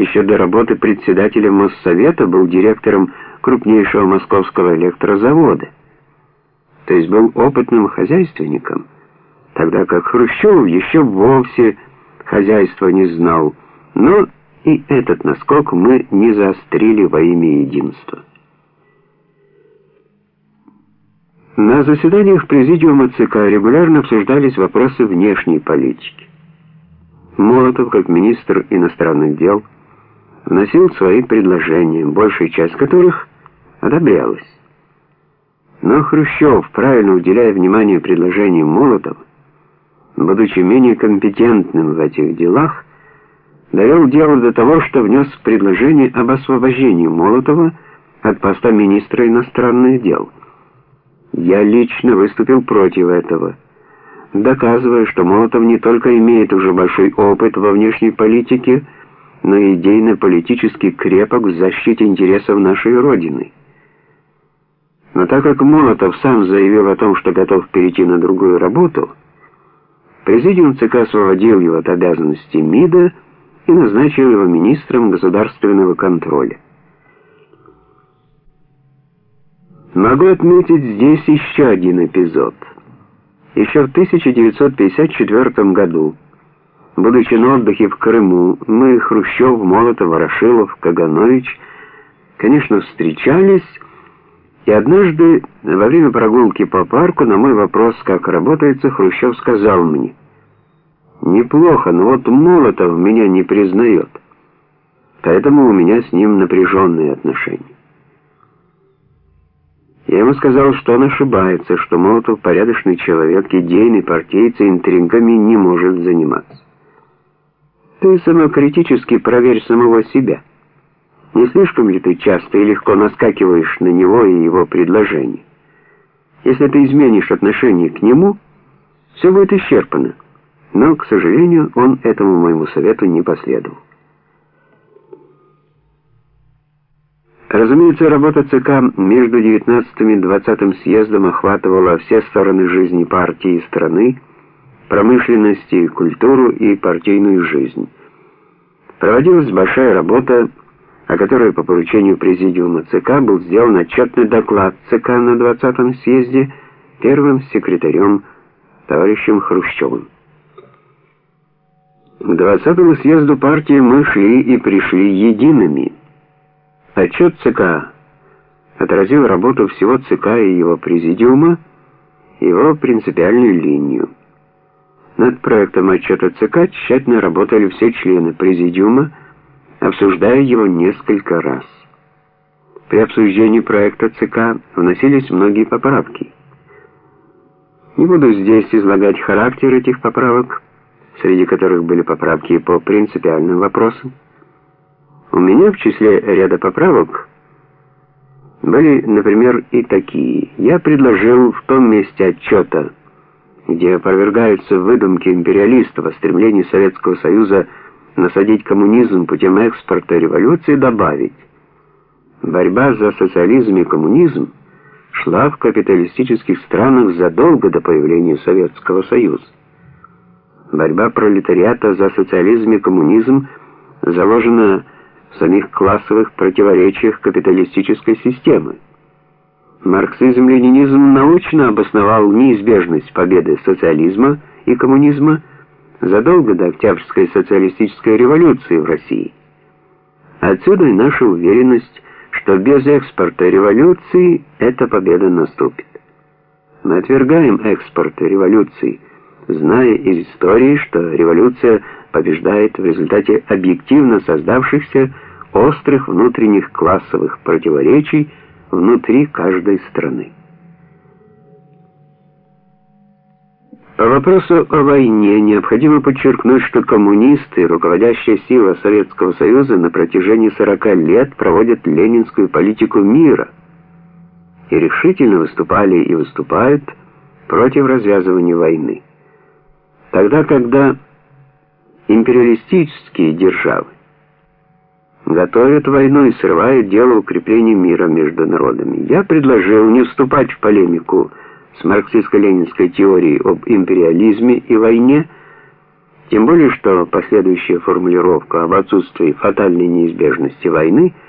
еще до работы председателя Моссовета был директором крупнейшего московского электрозавода. То есть был опытным хозяйственником, тогда как Хрущев еще вовсе хозяйства не знал. Но и этот наскок мы не заострили во имя единства. На заседаниях Президиума ЦК регулярно обсуждались вопросы внешней политики. Молотов, как министр иностранных дел, вносил свои предложения, большая часть которых одобрялась. Но Хрущев, правильно уделяя внимание предложениям Молотова, будучи менее компетентным в этих делах, довел дело до того, что внес предложение об освобождении Молотова от поста министра иностранных дел. Я лично выступил против этого, доказывая, что Молотов не только имеет уже большой опыт во внешней политике, но и идейно-политически крепок в защите интересов нашей Родины. Но так как Молотов сам заявил о том, что готов перейти на другую работу, Президиум ЦК освободил его от обязанностей МИДа и назначил его министром государственного контроля. Могу отметить здесь еще один эпизод. Еще в 1954 году, будучи на отдыхе в Крыму, мы, Хрущев, Молотов, Ворошилов, Каганович, конечно, встречались, и однажды во время прогулки по парку на мой вопрос, как работается, Хрущев сказал мне, «Неплохо, но вот Молотов меня не признает, поэтому у меня с ним напряженные отношения». Я ему сказал, что он ошибается, что Молотов порядочный человек, идейный партийцы, интригами не может заниматься. Ты самокритически проверь самого себя. Не слишком ли ты часто и легко наскакиваешь на него и его предложения? Если ты изменишь отношение к нему, все будет исчерпано. Но, к сожалению, он этому моему совету не последовал. Разумеется, работа ЦК между 19 и 20 съездом охватывала все стороны жизни партии и страны, промышленности, культуру и партийную жизнь. Проводилась большая работа, о которой по поручению президиума ЦК был сделан отчетный доклад ЦК на 20 съезде первым секретарем товарищем Хрущевым. К 20 съезду партии мы шли и пришли едиными. Отчет ЦК отразил работу всего ЦК и его президиума, его принципиальную линию. Над проектом отчета ЦК тщательно работали все члены президиума, обсуждая его несколько раз. При обсуждении проекта ЦК вносились многие поправки. Не буду здесь излагать характер этих поправок, среди которых были поправки по принципиальным вопросам. У меня в числе ряда поправок были, например, и такие. Я предложил в том месте отчета, где опровергаются выдумки империалистов о стремлении Советского Союза насадить коммунизм путем экспорта революции, добавить «Борьба за социализм и коммунизм шла в капиталистических странах задолго до появления Советского Союза. Борьба пролетариата за социализм и коммунизм заложена в самих классовых противоречиях капиталистической системы. Марксизм-ленинизм научно обосновал неизбежность победы социализма и коммунизма задолго до Октябрьской социалистической революции в России. Отсюда и наша уверенность, что без экспорта революции эта победа наступит. Мы отвергаем экспорт революции, зная из истории, что революция побеждает в результате объективно создавшихся острых внутренних классовых противоречий внутри каждой страны. По вопросу о войне необходимо подчеркнуть, что коммунисты, руководящая сила Советского Союза на протяжении 40 лет проводят ленинскую политику мира и решительно выступали и выступают против развязывания войны. Тогда, когда империалистические державы готовят войну и срывают дело укрепления мира между народами. Я предложил не вступать в полемику с марксистско-ленинской теорией об империализме и войне Тем более, что последующая формулировка об отсутствии фатальной неизбежности войны –